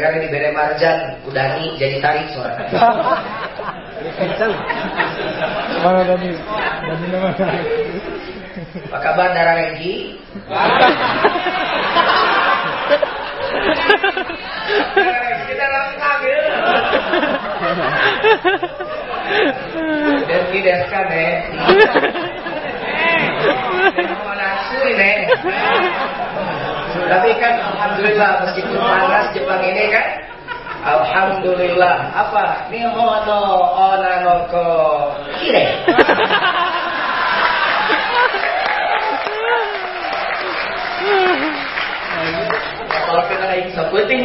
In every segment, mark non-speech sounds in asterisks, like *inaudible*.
gara-gara di Bere Marjan Udani jadi tarik suara. Kencang. Mana Dani? Dani nama. Apa kabar Dara Renggi? Kita lengkap ya. Ini? Tapi kan alhamdulillah meskipun panas Jepang ini kan Alhamdulillah apa? Nihono onanoko kire. *laughs* Kalau kena lagi sebuting.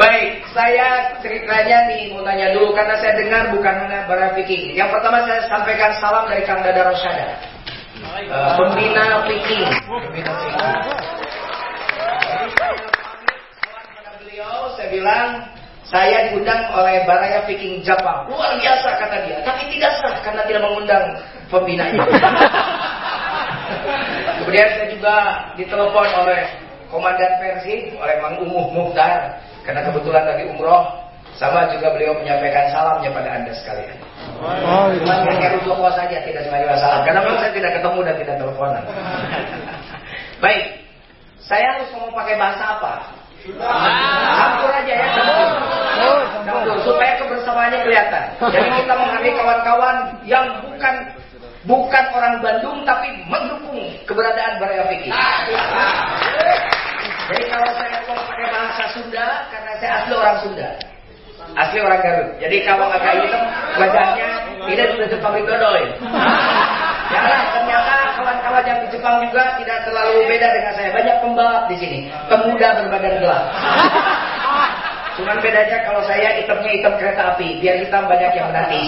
Baik, saya ceritanya nih mau tanya dulu karena saya dengar bukan hanya bara fikih. Yang pertama saya sampaikan salam dari Kang Dada Rosyada. Uh, pembina fikih. Pembina fikih. beliau saya bilang saya diundang oleh Baraya Viking Jepang. Luar biasa kata dia, tapi tidak sah karena tidak mengundang pembinanya. *laughs* Kemudian saya juga ditelepon oleh Komandan Persib, oleh Mang Umuh Muhtar, karena kebetulan lagi umroh. Sama juga beliau menyampaikan salamnya pada anda sekalian. Oh. Cuma hanya saja, tidak sebagai masalah. Karena memang saya tidak ketemu dan tidak teleponan. *laughs* Baik, saya harus ngomong pakai bahasa apa? Campur aja ya, campur. Campur, supaya kebersamaannya kelihatan. Jadi kita menghargai kawan-kawan yang bukan bukan orang Bandung tapi mendukung keberadaan Baraya Fikih. Jadi kalau saya ngomong pakai bahasa Sunda karena saya asli orang Sunda. Asli orang Garut. Jadi kalau agak hitam wajahnya tidak sudah Jepang Dodoy. Ya ternyata kawan-kawan yang di Jepang juga tidak terlalu beda dengan saya. Banyak pembalap di sini, pemuda berbadan gelap. Cuman bedanya kalau saya hitamnya hitam kereta api, biar hitam banyak yang menanti.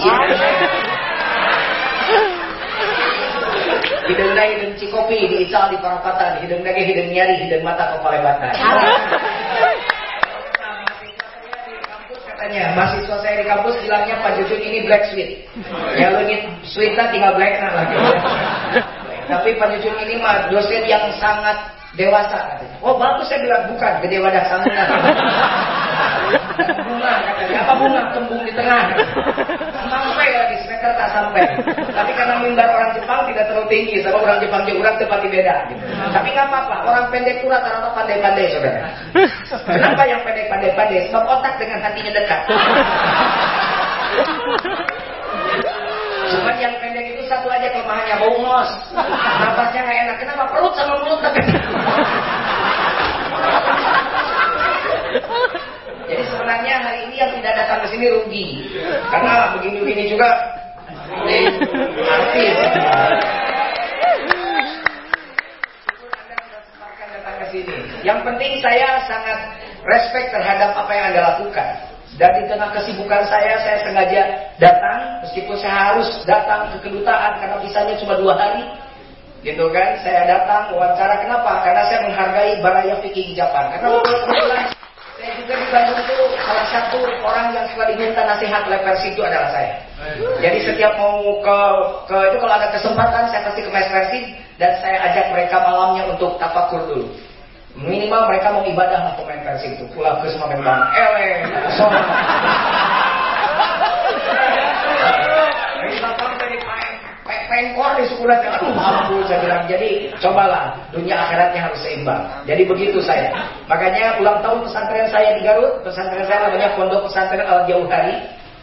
Hidung dai hidung cikopi di ical di parapatan, hidung dage hidung nyari, hidung mata kepala batan. katanya mahasiswa saya di kampus bilangnya Pak Jujun ini black sweet. Ya lu ingin sweetnya tinggal black nah lagi. Tapi Pak Jujun ini mah dosen yang sangat dewasa. Oh bagus saya bilang bukan gede wadah sangunan. bunga katanya apa bunga tembung di tengah. Lagi semester tak sampai. Tapi karena mimbar orang Jepang tidak terlalu tinggi sama orang Jepang juga tempat beda. Gitu. Tapi nggak apa-apa orang pendek pura rata-rata pandai-pandai saudara. Kenapa yang pendek pandai-pandai? Sebab otak dengan hatinya dekat. Cuman yang pendek itu satu aja kelemahannya bau ngos. Napasnya nggak enak. Kenapa perut sama mulut dekat? Jadi sebenarnya hari ini yang tidak datang ke sini rugi. Karena begini-begini juga artis. sini. Yang penting saya sangat respect terhadap apa yang Anda lakukan. Dan di tengah kesibukan saya, saya sengaja datang, meskipun saya harus datang ke kedutaan karena visanya cuma dua hari. Gitu kan, saya datang wawancara. Kenapa? Karena saya menghargai Baraya Viking Japan. Karena kebetulan saya juga di Bandung salah satu orang yang suka diminta nasihat oleh Persib itu adalah saya. Jadi setiap mau ke, ke itu kalau ada kesempatan saya pasti ke Mes dan saya ajak mereka malamnya untuk tafakur dulu. Minimal mereka mau ibadah lah pemain Persib itu. Pulang ke semua bang ele, pengkor di sekolah aduh mampu saya bilang. Jadi cobalah dunia akhiratnya harus seimbang. Jadi begitu saya. Makanya ulang tahun pesantren saya di Garut pesantren saya namanya Pondok Pesantren Al Jauhari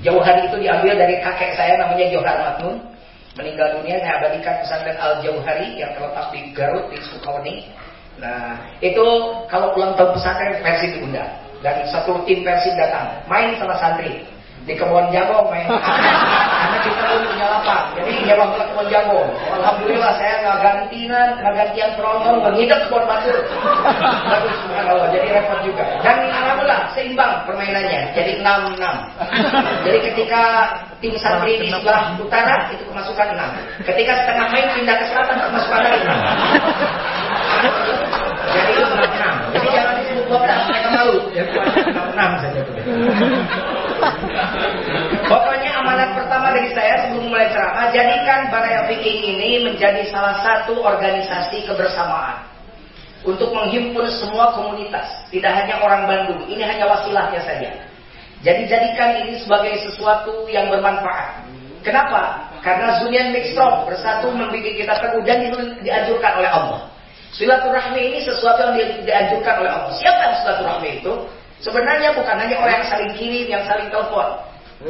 Jauhari itu diambil dari kakek saya namanya Johar Matnun. Meninggal dunia saya abadikan pesantren Al Jauhari yang terletak di Garut di Sukawati. Nah itu kalau ulang tahun pesantren Persib diundang dan satu tim Persib datang. Main sama santri di kebun jagung main *laughs* karena kita belum punya lapang. Jadi nyewa ke kebun jagung. Alhamdulillah saya nggak gantian nggak gantian penonton ngidep kebun batur bagus subhanallah jadi repot juga. Dan alhamdulillah seimbang permainannya. Jadi 6-6 jadi ketika tim santri di sebelah utara itu kemasukan 6 ketika setengah main pindah ke selatan kemasukan lagi. 6 jadi 6 jadi jangan disebut 12 mereka malu. Ya 6 saja Pokoknya amanat pertama dari saya sebelum mulai ceramah, jadikan Baraya Viking ini menjadi salah satu organisasi kebersamaan. untuk menghimpun semua komunitas, tidak hanya orang Bandung. Ini hanya wasilahnya saja. Jadi jadikan ini sebagai sesuatu yang bermanfaat. Kenapa? Karena Zunian Strong bersatu membuat kita teguh dan dianjurkan oleh Allah. Silaturahmi ini sesuatu yang dianjurkan oleh Allah. Siapa yang silaturahmi itu? Sebenarnya bukan hanya orang yang saling kirim, yang saling telepon.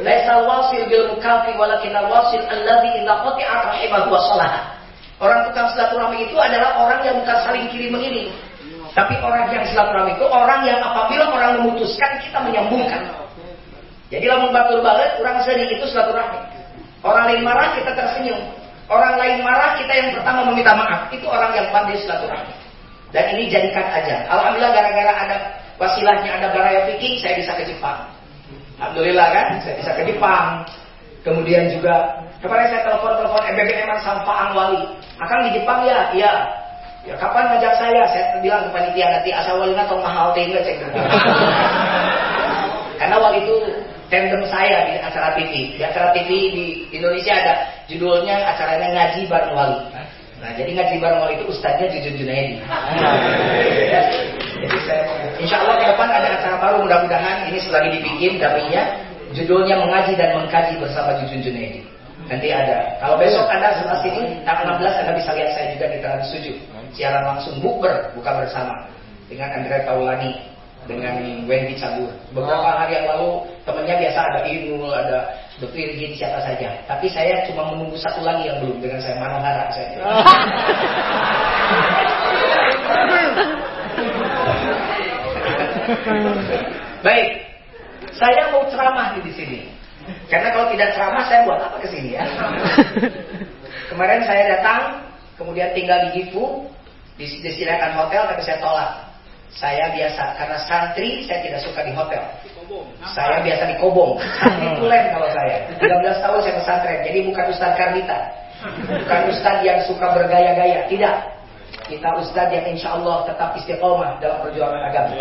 Laisal wasil bil mukafi walakin wasil alladhi illa qati'at rahimahu wa salaha. Orang tukang silaturahmi itu adalah orang yang bukan saling kirim mengirim. Tapi orang yang silaturahmi itu orang yang apabila orang memutuskan kita menyambungkan. Jadi lamun batur banget orang sedih itu silaturahmi. Orang lain marah kita tersenyum. Orang lain marah kita yang pertama meminta maaf. Itu orang yang pandai silaturahmi. Dan ini jadikan aja. Alhamdulillah gara-gara ada wasilahnya ada baraya fikih saya bisa ke Jepang. Alhamdulillah kan, saya bisa ke Jepang. Kemudian juga kemarin saya telepon-telepon MBBM sama Wali. Akan di Jepang ya? Iya. Ya kapan ngajak saya? Saya bilang ke panitia nanti asal wali atau mahal tinggal cek. *laughs* Karena waktu itu tandem saya di acara TV. Di acara TV di Indonesia ada judulnya acaranya ngaji bareng wali. Nah, jadi ngaji bareng wali itu ustadznya Jujun Junaidi. *laughs* Jadi saya, insya Allah ke depan ada acara baru mudah-mudahan ini selagi dibikin daminya judulnya mengaji dan mengkaji bersama Jujun Junaidi. Nanti ada. Kalau besok Anda setelah sini tanggal 16 Anda bisa lihat saya juga di Trans 7 siaran langsung bukber buka bersama dengan Andrea Taulani dengan Wendy Cabur. Beberapa hari yang lalu temannya biasa ada Inul, ada Dr. Irgin, siapa saja. Tapi saya cuma menunggu satu lagi yang belum dengan saya Manohara saya. *laughs* *laughs* Baik, saya mau ceramah di sini. Karena kalau tidak ceramah saya buat apa ke sini ya? *laughs* Kemarin saya datang, kemudian tinggal di Gifu, disediakan hotel, tapi saya tolak. Saya biasa karena santri saya tidak suka di hotel. Saya biasa di Kobong. Santri tulen kalau saya. 13 tahun saya pesantren, jadi bukan Ustaz Karlita. Bukan Ustaz yang suka bergaya-gaya, tidak. Kita ustadz yang insya Allah tetap istiqomah dalam perjuangan agama.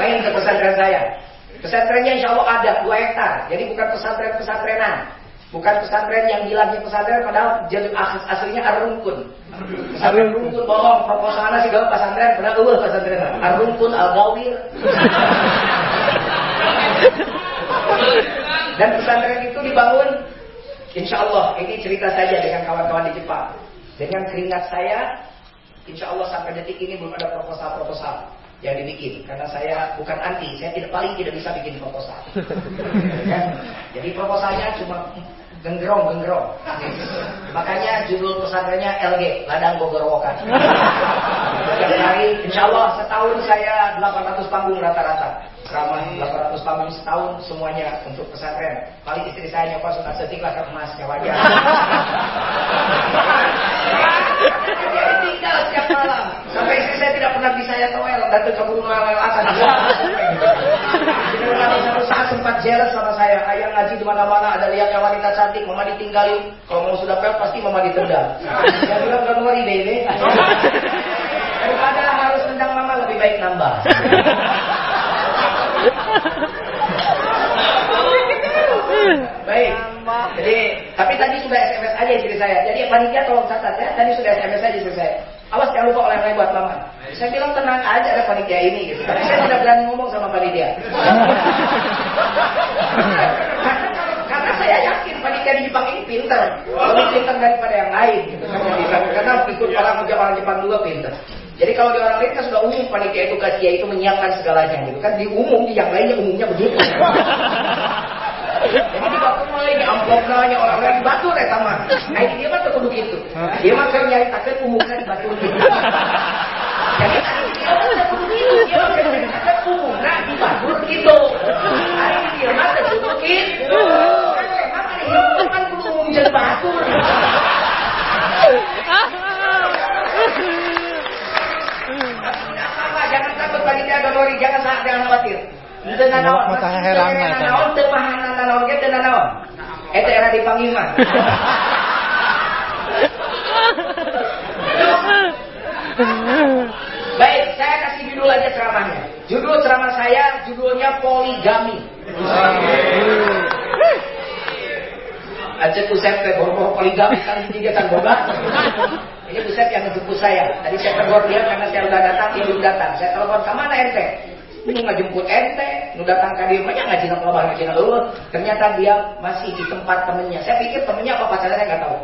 Main ke pesantren saya. Pesantrennya insya Allah ada dua hektar. Jadi bukan pesantren-pesantrenan. Bukan pesantren yang bilangnya pesantren padahal jadi aslinya arungkun. Pesantren rungkun bohong. Proposalnya sih gak pesantren padahal uh pesantren. Arungkun al-gawir. *laughs* Dan pesantren itu dibangun Insya Allah ini cerita saja dengan kawan-kawan di Jepang. Dengan keringat saya, insya Allah sampai detik ini belum ada proposal-proposal yang dibikin. Karena saya bukan anti, saya tidak paling tidak bisa bikin proposal. ya? Jadi proposalnya cuma genggerong genggerong. Makanya judul pesantrennya LG, Ladang Bogorowokan. Setiap hari, insya Allah setahun saya 800 panggung rata-rata selama 800 panggung setahun semuanya untuk pesantren. Paling istri saya nyokot suka setik lah ke emasnya wajar. Dia tinggal setiap malam. Sampai istri saya tidak pernah bisa ya toel dan akan. Jadi satu saat sempat jealous sama saya. Ayah ngaji di mana-mana ada lihat wanita cantik, mama ditinggalin. Kalau mau sudah pel pasti mama ditendang. Saya bilang don't worry baby. Daripada harus tendang mama lebih baik nambah. Baik. Jadi, tapi tadi sudah SMS aja istri saya. Jadi panitia tolong catat ya. Tadi sudah SMS aja istri saya. Awas jangan lupa oleh-oleh buat mama. Saya bilang tenang aja ada panitia ini gitu. Tapi saya tidak berani ngomong sama panitia. karena, *laughs* karena saya yakin panitia di Jepang ini pinter. Lebih pinter daripada yang lain gitu. Karena ikut orang orang Jepang juga pinter. Jadi kalau di orang lain kan sudah umum panitia itu kasia itu menyiapkan segalanya gitu kan di umum di yang lainnya umumnya begitu. *laughs* Jadi di waktu mulai di amplop nanya orang lain batu deh sama. Nah dia mah kudu gitu. Dia mah kan nyari takut umumnya di batu gitu. Jadi dia mah kudu gitu. Dia mah kan nyari takut umumnya di batu gitu. Hari dia mah kudu gitu. Kan ada hidup kan kudu umum jadi batu. jangan takut dia dolori, jangan jangan khawatir. Dengan naon, dengan naon pahanan naon teu naon. Eta era dipanggil mah. Baik, saya kasih judul aja ceramahnya. Judul ceramah saya judulnya poligami. Aja ku saya poligami kan tiga kan boga. Ini Buset yang menjemput saya. Tadi saya tegur dia karena saya udah datang, dia belum datang. Saya telepon, ke mana ente? Ini nggak jemput ente, nu datang ke dia banyak ngaji nak kelabah ngaji nak Ternyata dia masih di tempat temennya. Saya pikir temennya apa pacarnya nggak tahu.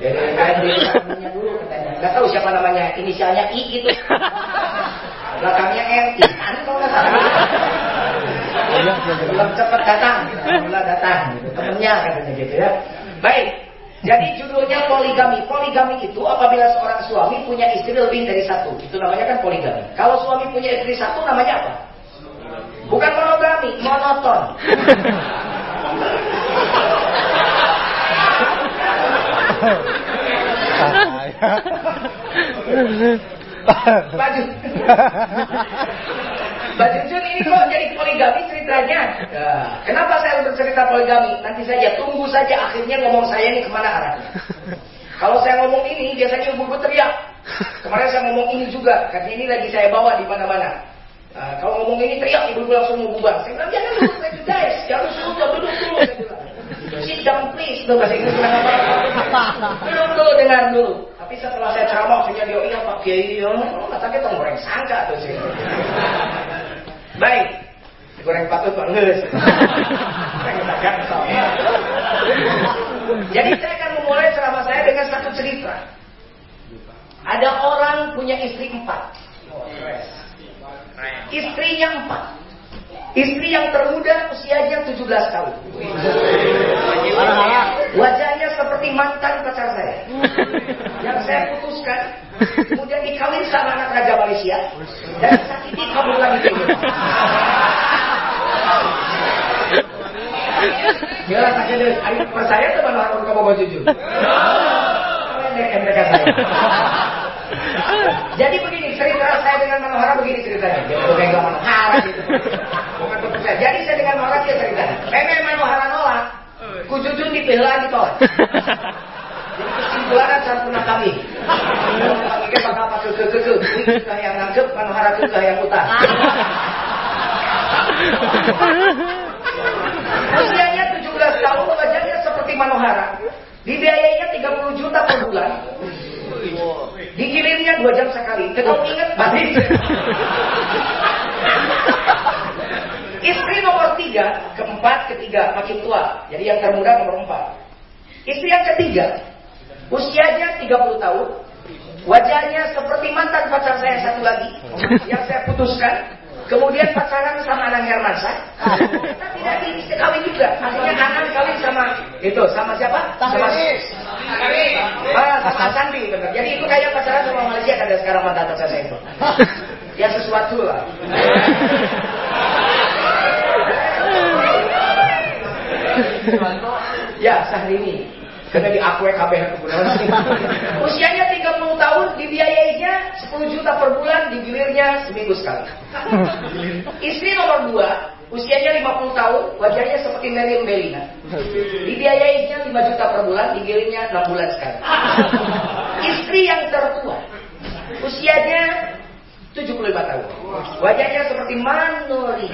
Jadi dia temennya dulu katanya. Nggak tahu siapa namanya. Inisialnya I itu. *laughs* Belakangnya M. Ian kalau nggak salah. Belum cepat datang, alhamdulillah datang. Gitu. Temennya katanya gitu ya. Baik, jadi judulnya poligami. Poligami itu apabila seorang suami punya istri lebih dari satu. Itu namanya kan poligami. Kalau suami punya istri satu namanya apa? Bukan monogami, monoton. Baju. Baju Jun ini kok jadi poligami ceritanya? Ya, kenapa saya bercerita poligami? Nanti saja, tunggu saja akhirnya ngomong saya ini ke mana arahnya. Kalau saya ngomong ini, biasanya ibu-ibu teriak. Kemarin saya ngomong ini juga, karena ini lagi saya bawa di mana-mana. Nah, kalau ngomong ini teriak ibu-ibu langsung mau bubar. Saya bilang jangan saya guys, jangan dulu, duduk dulu. Sit down please, tuh bahasa Inggris bilang apa? Duduk dulu, dengar dulu. Tapi setelah saya ceramah, saya dia iya Pak Kiai, oh, katanya tuh goreng sangka tuh sih. Baik, goreng patut Pak Nges. Jadi saya akan memulai ceramah saya dengan satu cerita. Ada orang punya istri empat. Istrinya empat. Istri yang termuda usianya 17 tahun. Wajahnya seperti mantan pacar saya. Yang saya putuskan. Kemudian dikawin sama anak Raja Malaysia. Dan sakiti kabur lagi ke aja deh, ayo percaya teman harus kamu mau jujur. Mereka saya. Jadi begini, cerita saya dengan Manohara begini ceritanya. Dia pegang Manohara gitu. Bukan. Jadi saya dengan Manohara dia cerita. Memang Manohara nolak. Kujujun di pihelaan ditolak. Jadi kesimpulan sampuna kami. Kami kan bakal pakai ke ke ke. Kekeh yang nangkep, Manohara kekeh yang utang. Usianya 17 tahun, wajahnya seperti Manohara. Dibiayainya 30 juta per bulan. Digilirnya dua jam sekali. Kalau ingat balik. *laughs* Istri nomor tiga, keempat, ketiga, makin tua. Jadi yang termuda nomor empat. Istri yang ketiga, usianya 30 tahun. Wajahnya seperti mantan pacar saya satu lagi. Yang saya putuskan. Kemudian pacaran sama Anang Hermansyah. Tapi tidak di kawin juga. Akhirnya Anang kawin sama itu sama siapa? Sama Ah, sama Sandi benar. Jadi itu kayak pacaran sama Malaysia kan sekarang mantan pacar saya itu. *laughs* Ya sesuatu lah. *laughs* ya Sahrini karena di aku KB *laughs* Usianya 30 tahun, dibiayainya 10 juta per bulan, digilirnya seminggu sekali. *laughs* Istri nomor 2, usianya 50 tahun, wajahnya seperti Mary Belina. Dibiayainya 5 juta per bulan, digilirnya 6 bulan sekali. *laughs* Istri yang tertua, usianya 75 tahun. Wajahnya seperti Manori.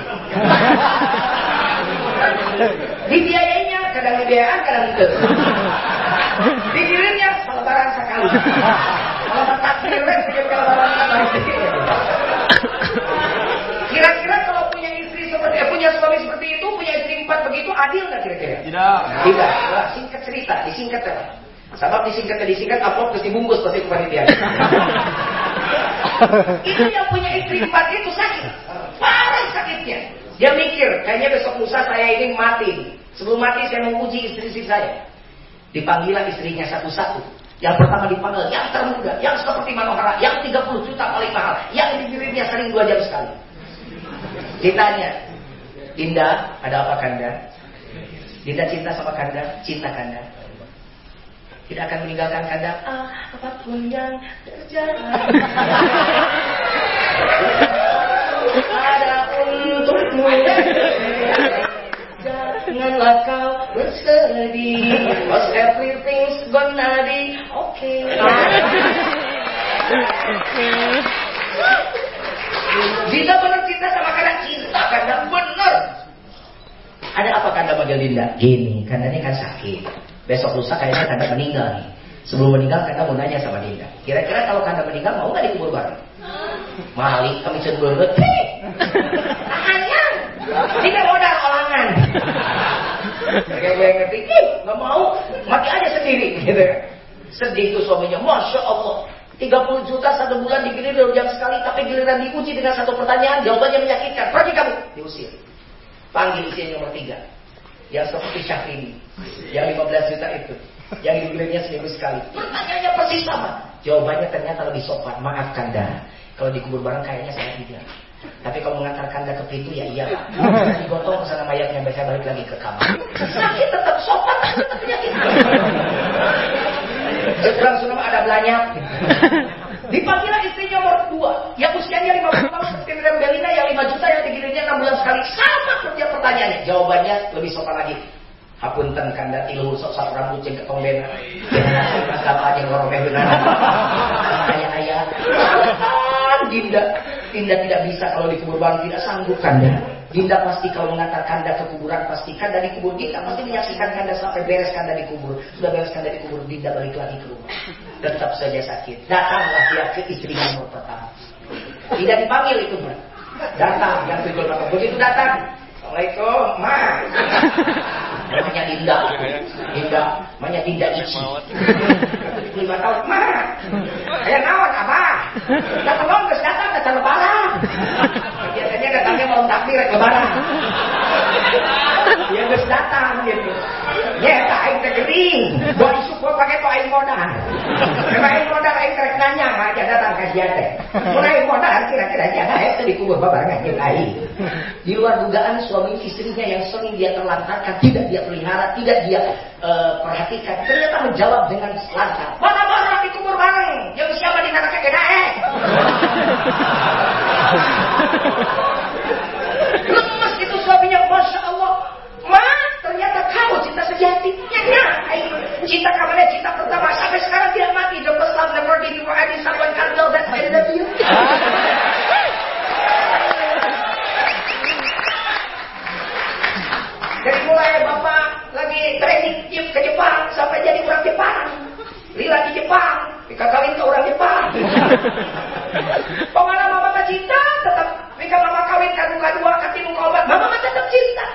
Dibiayainya kadang dibiayaan, kadang itu. *laughs* Digilirnya selebaran sekali. Kalau takdirnya sedikit lebaran sekali. Kira-kira kalau punya istri seperti eh, punya suami seperti itu, punya istri empat begitu, adil nggak kira-kira? Tidak. Tidak. Nah, singkat cerita, disingkat ya. Sebab disingkat disingkat upload terus dibungkus pasti kepanitiaan. itu yang punya istri empat itu sakit. Parah sakitnya. Dia mikir, kayaknya besok lusa saya ini mati. Sebelum mati saya mau uji istri-istri saya. Dipanggillah istrinya satu-satu. Yang pertama dipanggil, yang termuda, yang seperti Manohara, yang 30 juta paling mahal, yang dirinya sering dua jam sekali. Ditanya, Dinda, ada apa Kanda? Dinda cinta sama Kanda, cinta Kanda. Tidak akan meninggalkan Kanda, ah, apa pun yang terjadi. *laughs* ada untukmu. Janganlah kau bersedih, cause everything's gonna be okay. Jika benar cinta sama kanda cinta kanda benar. Ada apa kanda panggil Dinda? Gini, kanda ini kan sakit. Besok lusa kayaknya kanda meninggal nih. Sebelum meninggal Kanda mau nanya sama Dinda. Kira-kira kalau Kanda meninggal mau nggak dikubur bareng? Malik kami cenderung Hanya modal olangan. Kayak gue ngerti, nggak mau mati aja sendiri gitu. Sedih tuh suaminya, masya Allah. 30 juta satu bulan digilir jam sekali, tapi giliran diuji dengan satu pertanyaan, jawabannya menyakitkan. Pergi kamu, diusir. Panggil istri nomor tiga. Yang seperti Syahrini. Yang 15 juta itu. Yang digilirnya seminggu sekali. Pertanyaannya persis sama. Jawabannya ternyata lebih sopan. Maaf Kanda. Kalau dikubur bareng kayaknya saya tidak. Tapi kalau mengantar Kanda ke pintu ya iya Pak. *laughs* Digotong ke sana mayatnya saya balik lagi ke kamar. Sakit tetap sopan, tetap penyakit. *laughs* Sekarang sudah ada belanya. *laughs* Dipanggil istrinya nomor dua, yang usianya 50 tahun seperti Miriam Belina, yang 5 juta, yang digilirnya 6 bulan sekali. Sama kerja pertanyaannya. Jawabannya lebih sopan lagi. Hapunten kanda tilu sok satu rambut ceng ketong bena. Apa aja ngorong benar. Ayah ayah. Dinda, Dinda tidak bisa kalau dikubur bang tidak sanggup kanda. Dinda pasti kalau mengantar kanda ke kuburan pasti kanda dikubur Dinda pasti menyaksikan kanda sampai beres kanda dikubur. Sudah beres kanda dikubur Dinda balik lagi ke rumah. Tetap saja sakit. Datanglah dia ke istrinya nomor pertama. Tidak dipanggil itu mah. Datang yang tujuh pertama. Begitu datang. Assalamualaikum, ma. Namanya Dinda. Dinda, namanya Dinda Ici. Lima tahun, ma. Ayah nawan, apa? Datang dong, datang, datang lebaran. Biasanya datangnya mau takbir lebaran. Dia geus datang gitu. Ya, tak aing teh gering. Isuk gua pakai to aing modal. Memang aing modal aing trek nanyang aja datang ka sia teh. Mun aing modal kira-kira jangan aing teh dikubur babarengan jeung aing. Di luar dugaan suami istrinya yang sering dia terlantarkan, tidak dia pelihara, tidak dia uh, perhatikan, ternyata menjawab dengan lancar. Mana dikubur bareng, yang siapa di neraka gede eh. Lemes itu suaminya, masya Allah. Ma, ternyata kamu cinta sejati. Ya, ya. Cinta kamarnya cinta pertama sampai sekarang tidak mati. The first love never did I did someone can tell that I love you. Dari mulai bapak lagi training ke Jepang sampai jadi orang Jepang. Lila di Jepang, dikakalin ke orang Jepang. *laughs* Pemana mama cinta tetap Jika mama kawin kan muka dua kati muka obat, mama mah tetap cinta.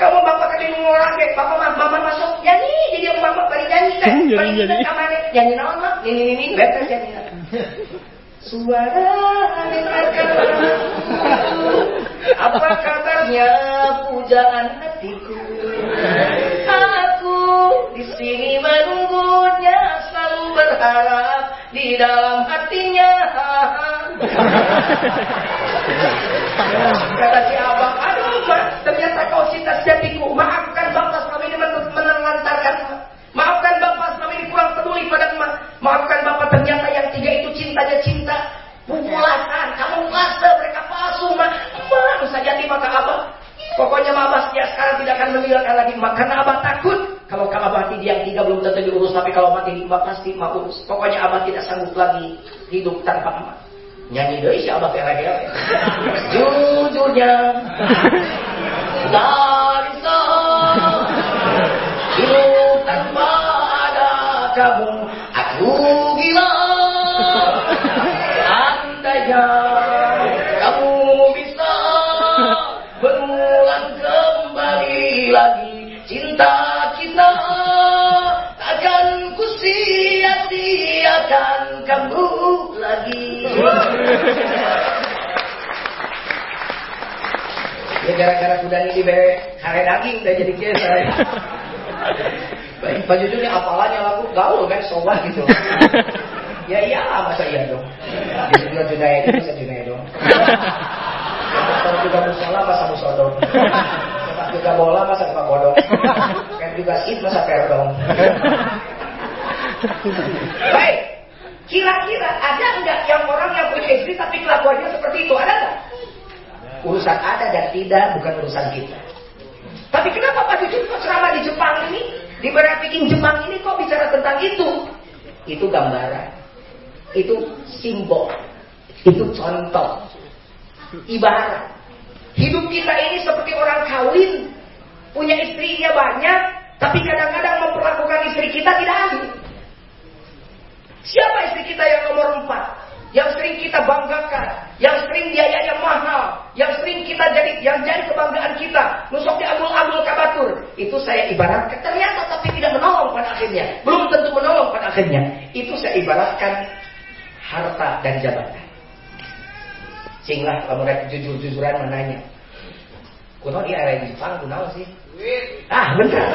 Kamu bapak kati muka orang deh, bapak mama, mama masuk nyanyi, jadi aku bapak bari nyanyi teh, *laughs* bari nyanyi. kamane, nyanyi naon mah, nyanyi nyanyi better nyanyi. *laughs* Suara dengarkan apa kabarnya pujaan hatiku? Aku di sini selalu berharap di dalam hatinya. *laughs* Kata si abang, aduh mas, ternyata kau cinta sejatiku. Maafkan bapak selama ini menelantarkan. Maafkan bapak selama ini kurang peduli pada emak. Maafkan bapak ternyata yang tiga itu cintanya cinta. Pukulasan, kamu merasa mereka palsu mah. Emak, saja maka abah. Pokoknya Abah setiap sekarang tidak akan meninggalkan lagi emak. Karena Abah takut. Yang tiga belum tentu diurus. Tapi kalau mati di emak pasti emak urus. Pokoknya Abah tidak sanggup lagi hidup tanpa emak. Nyanyi doi si Abah kira-kira. Jujurnya. Dari gara-gara sudah ini be kare daging udah jadi kiasa Baik, Pak Jujur ini apalannya lagu gaul kan sobat gitu. Ya iyalah masa iya dong? Dia juga Junayadi masa Junayadi dong. Kalau juga musola masa musodong sepak juga bola masa sepak bodong kan juga sid masa perdong baik kira-kira ada enggak yang orang yang punya istri tapi kelakuannya seperti itu? Ada enggak urusan ada dan tidak bukan urusan kita. Tapi kenapa Pak Jujur kok selama di Jepang ini? Di Berapiking Jepang ini kok bicara tentang itu? Itu gambaran. Itu simbol. Itu contoh. Ibarat. Hidup kita ini seperti orang kawin. Punya istrinya banyak tapi kadang-kadang memperlakukan istri kita tidak adil. Kita yang nomor empat, yang sering kita banggakan, yang sering biayanya mahal, yang sering kita jadi yang jadi kebanggaan kita, nusuk di abul-abul kabatur. Itu saya ibaratkan ternyata tapi tidak menolong pada akhirnya, belum tentu menolong pada akhirnya. Itu saya ibaratkan harta dan jabatan. Sehingga kamu jujur-jujuran menanya, kuno di area Jepang kuno sih? Ah benar.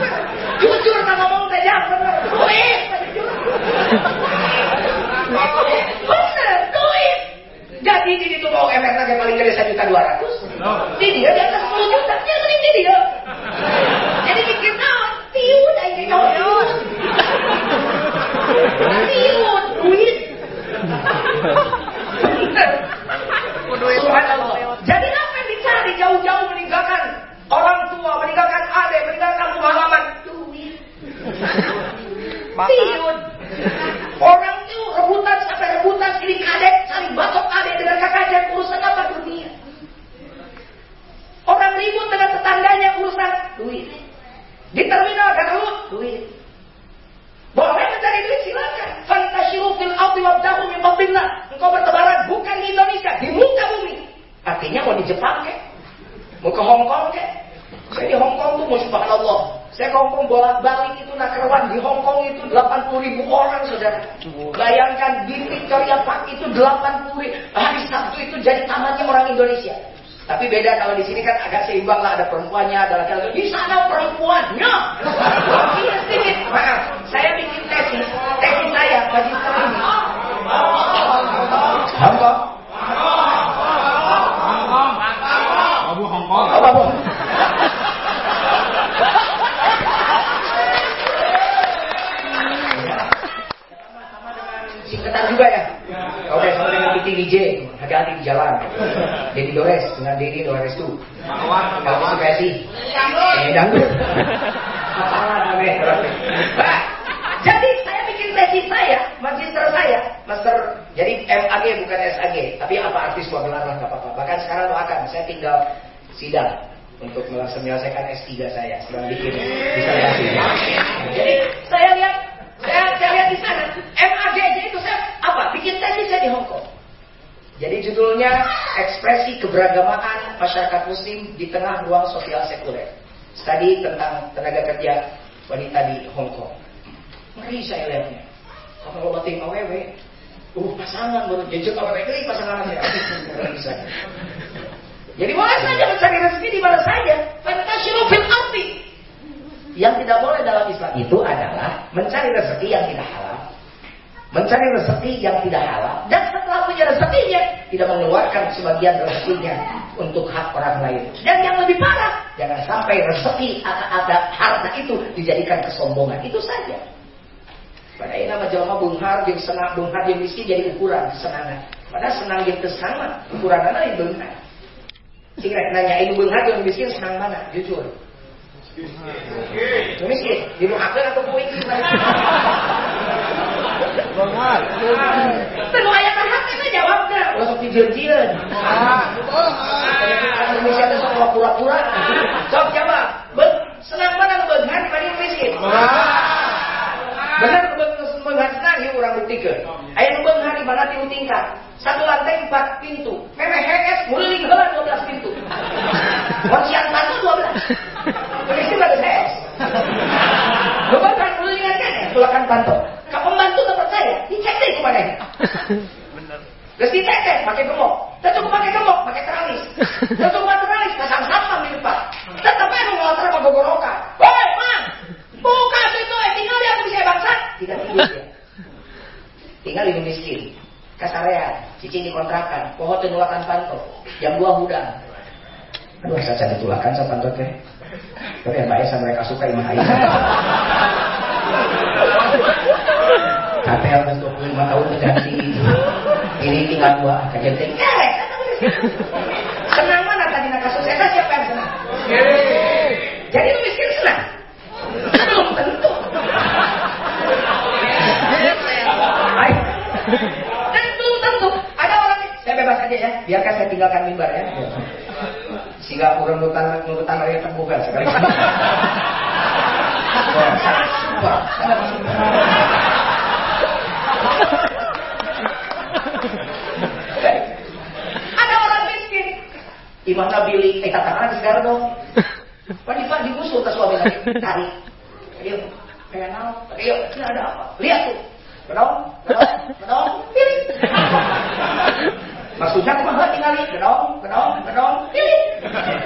*laughs* Jujur tak ngomong saja benar. Duit. Duit. Jadi di situ mau MR lagi paling gede satu juta dua ratus. Di dia di atas sepuluh juta. Dia sering di dia. Jadi mikir tiun aja kau tiun. Tiun duit. Subhanallah. Jadi apa yang dicari jauh-jauh meninggalkan orang tua, meninggalkan adik, meninggalkan rumah halaman, duit. Tiun. Orang rebutan sampai rebutan ini kadek, saling batok adek dengan kakaknya urusan apa dunia. Orang ribut dengan tetangganya urusan duit. Di terminal Garut duit. Boleh mencari duit silakan. Fantasyiru fil ardi wabdahu min fadlillah. Engkau bertebaran bukan di Indonesia, di muka bumi. Artinya mau di Jepang? Mau ke Hong Kong ke? Saya di Hong Kong tuh mau subhanallah. Saya ke Hong Kong bolak-balik itu nakerwan. Di Hong Kong itu 80 ribu orang saudara. Bayangkan di Victoria Park itu 80 ribu. Hari Sabtu itu jadi tamannya orang Indonesia. Tapi beda kalau di sini kan agak seimbang lah ada perempuannya, ada laki-laki. Di sana perempuannya. Iya sedikit. Maaf, saya bikin tesis, tesis saya magister ini. Hongkong. Abu Hongkong. Oh, Bapak. Sama dengan singkatan juga ya. Kalau udah sama dengan Titi DJ, hati-hati di jalan. Dedi Dores dengan Dedi Dores tuh. Kalau masih PSI, eh dangdut. Salah namanya. Jadi saya bikin tesis saya, magister saya, master, jadi MAG bukan SAG, tapi apa artis gua gelar lah apa-apa. Bahkan sekarang doakan, saya tinggal sidang untuk menyelesaikan S3 saya sedang bikin disertasi. Jadi saya lihat, saya, saya lihat di sana MAG apa? Bikin tesis saya di Hong Kong. Jadi judulnya ekspresi keberagamaan masyarakat muslim di tengah ruang sosial sekuler. Studi tentang tenaga kerja wanita di Hong Kong. Ngeri saya lihatnya. Kalau lo tim aww, uh pasangan baru jejak aww ini pasangan aja. Ngeri saya. Jadi boleh saja mencari rezeki di mana saja. Fantasyiru fil arti. Yang tidak boleh dalam Islam itu adalah mencari rezeki yang tidak halal. Mencari rezeki yang tidak halal. Dan setelah punya rezekinya, tidak mengeluarkan sebagian rezekinya untuk hak orang lain. Dan yang lebih parah, jangan sampai rezeki atau ada harta itu dijadikan kesombongan. Itu saja. Pada ini nama jelma bunghar, yang senang bunghar, yang miskin jadi ukuran kesenangan. Padahal senang yang kesama, ukuran mana yang bunghar. Sing rek nanya ini bunghar yang miskin senang mana? Jujur. Miskin, didoakan atau kuing? *laughs* Banget. Tenu ayat hak itu jawabnya. Langsung dijian-jian. Indonesia itu sok pura-pura. Sok jawab. Beng, senang mana benghar dibanding miskin? Benar lu benghar senang ya orang buktikan. Aya nu benghar di mana tilu tingkat. Satu lantai empat pintu. Hees muliling heula 12 pintu. Mun siang satu 12. Polisi baru hees. Lu benghar mulilingan kan ya, tulakan panto. Ka pembantu tempat saya, dicek deh ke mana ini. Terus dicek deh, pakai gemuk. Tetap pakai gemuk, pakai teralis. Tetap pakai teralis, pasang satpam di depan. Tetap aja mau ngotor sama gogorokan. Woi, mang, buka pintu, eh, tinggal dia aku bisa bangsa. Tidak tinggal dia. Tinggal di miskin. Kasarean, cicing di kontrakan, pohon tenulakan panto, jam dua hudang. Aduh, saya cari tulakan sama panto teh. Tapi yang baik sama mereka suka imah ayah. KPL kan 25 tahun terganti Ini tinggal dua kejenting Eh, biarkan saya tinggalkan mimbar ya. Sehingga urang nutan nutan raya terbuka sekali. Ada orang miskin. Imam Nabili, eh katakan sekarang dong. Kan Pak pagi busuk ke suami lagi. tarik Ayo, pengen tahu. Ayo, ada apa? Lihat tuh. Kenal, kenal, kenal. pilih. Maksudnya kumaha tinggalin, kedong, kedong, kedong, pilih.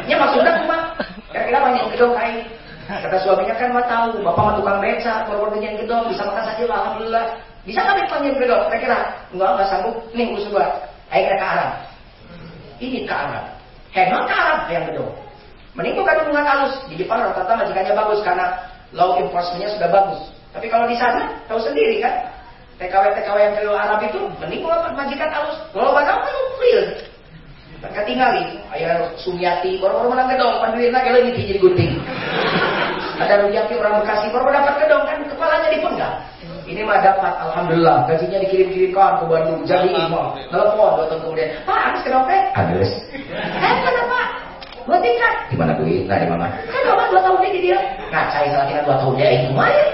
Ya maksudnya kumaha. Kira-kira banyak kedong kain. Kata suaminya kan mah tahu, bapak mah tukang beca, baru yang gedong, bisa makan saja lah, alhamdulillah. Bisa nggak dipanggil gedong? Kira-kira enggak enggak sanggup. Nih usul gua, kita ke Arab. Ini ke Arab. Hemat ke Arab yang gedong. Mending bukan hubungan halus. Di Jepang rata-rata majikannya bagus karena law enforcement-nya sudah bagus. Tapi kalau di sana, tahu sendiri kan, TKW-TKW yang ke Arab itu mending bukan majikan halus. Kalau bakal kan real. Mereka tinggali, ayah Sumiati, baru-baru menang gedong, panduin lagi lagi jadi gunting. Ada Rujaki orang Bekasi, baru dapat gedong kan kepalanya dipenggal. Ini mah dapat, alhamdulillah. Gajinya dikirim-kirimkan ke Bandung, jadi imam. Telepon dua tahun kemudian, Pak, habis gedong teh? Habis. Eh, kenapa? Dua tingkat. Di mana duit? Nah, di mana? Kan bapak dua tahun di dia. Nah, saya salah kira dua tahun dia itu lumayan.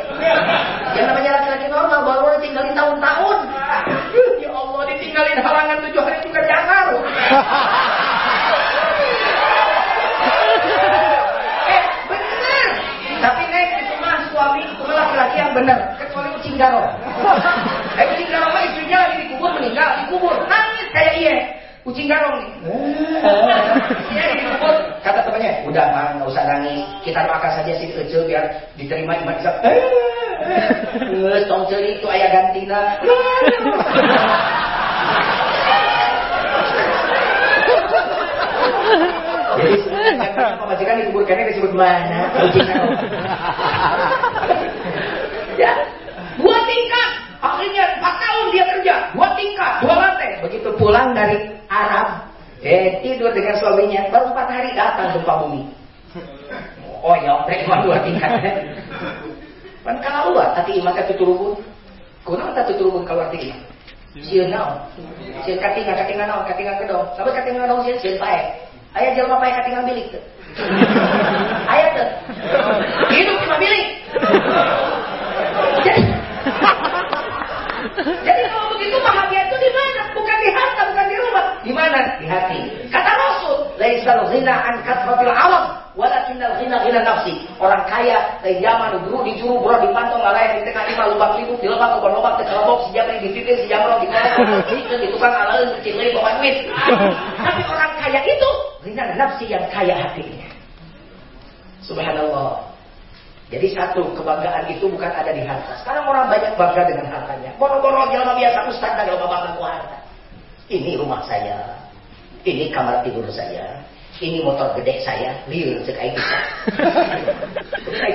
Yang namanya laki-laki normal baru ditinggalin tahun-tahun. Ya Allah, ditinggalin halangan tujuh hari juga jangan. Eh, bener. Tapi neng itu mah suami itu laki-laki yang bener. Kecuali kucing garong. *laughs* Eh, kucing garong mah istrinya lagi dikubur meninggal, dikubur nangis kayak iya. Kucing garong nih. *laughs* Iya dikubur. Kata temannya, udah mah nggak usah nangis. Kita makan saja si Ece biar diterima iman Islam. Eh, eh, tong itu ayah gantina. *laughs* Jadi sebenarnya pemajikan dikubur karena disebut mana? Ya, dua tingkat. Akhirnya empat tahun dia kerja, dua tingkat, dua lantai. Begitu pulang dari Arab, eh tidur dengan suaminya, baru empat hari datang gempa bumi. Oh ya, cuma dua tingkat. Kan kalau luar, tapi iman kata turun. Kuna kata turun kalau arti iman. Sieun naon? Sieun katinga, katinga naon, katinga kedong. Sampai katinga naon sieun sieun pae. Ayah jelma pae katinga bilik tuh. Ayah tuh. Hidup cuma bilik. Jadi, jadi kalau begitu bahagia itu di mana? Bukan di harta, bukan di rumah. Di mana? Di hati. Kata Rasul, "Laisal ghina an kathratil alam, walakinnal ghina ghina nafsi." Orang kaya dari zaman dulu di juru bro di pantong alay di tengah lima lubang hidup di lebak lubang lubang di kelobok si jabri di titik si jamro di itu di tukang alain kecilai bawa duit. Tapi orang kaya itu nafsi yang kaya hatinya. Subhanallah. Jadi satu, kebanggaan itu bukan ada di harta. Sekarang orang banyak bangga dengan hartanya. Boro-boro jelma biasa ustaz dan jelma bangga ku harta. Ini rumah saya. Ini kamar tidur saya. Ini motor gede saya. Liur cek aing *laughs* bisa.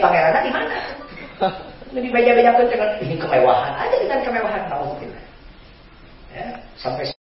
Pangeran di mana? Ini beja-beja dengan ini kemewahan. Aja dengan kemewahan tahu Ya, sampai